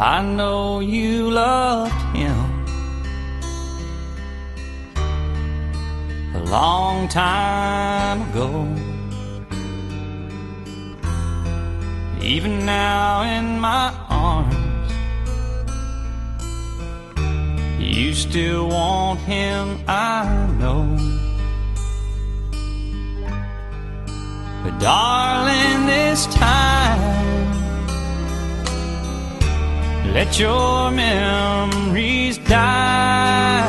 I know you loved him a long time ago. Even now in my arms, you still want him, I know. But darling, this time, let your memories die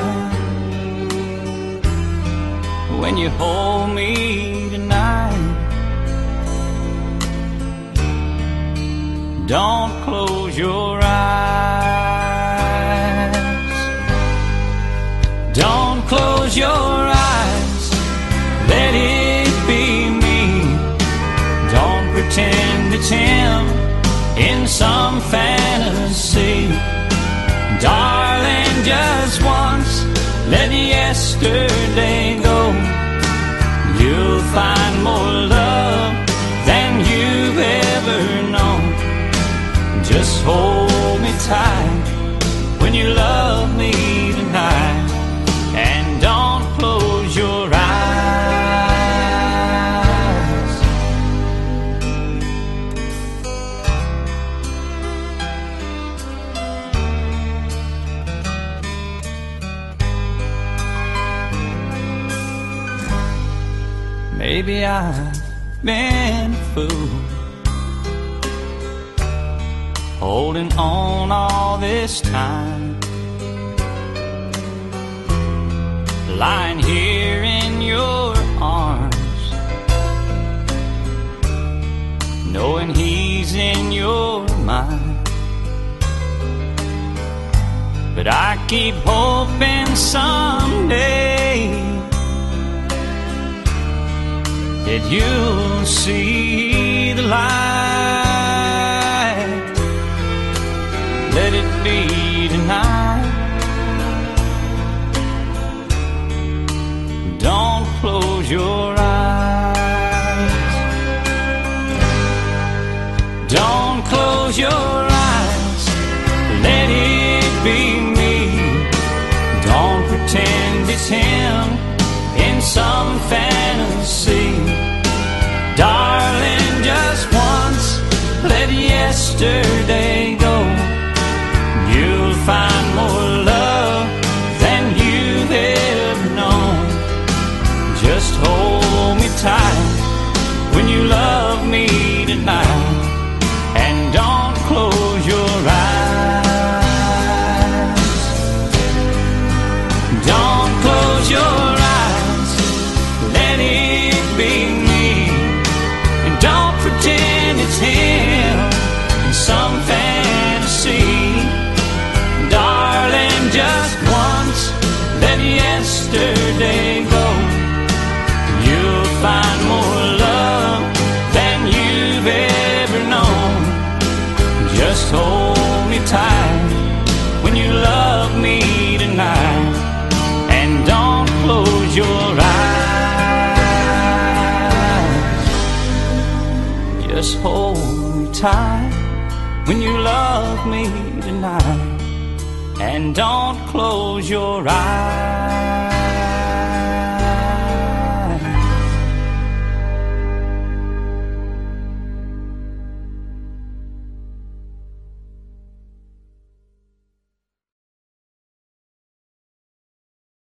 when you hold me tonight. Don't close your eyes. Don't close your eyes. Let it be me. Don't pretend it's him in some fantasy. Darling, just once, let yesterday go. Maybe I've been a fool holding on all this time. Lying here in your arms, knowing he's in your mind. But I keep hoping someday that you'll see the light. Let it be tonight. Don't close your eyes. Don't close your eyes. Let it be Just hold me tight when you love me tonight. And don't close your eyes. Don't close your eyes. Let it be Just hold me tight when you love me tonight. And don't close your eyes.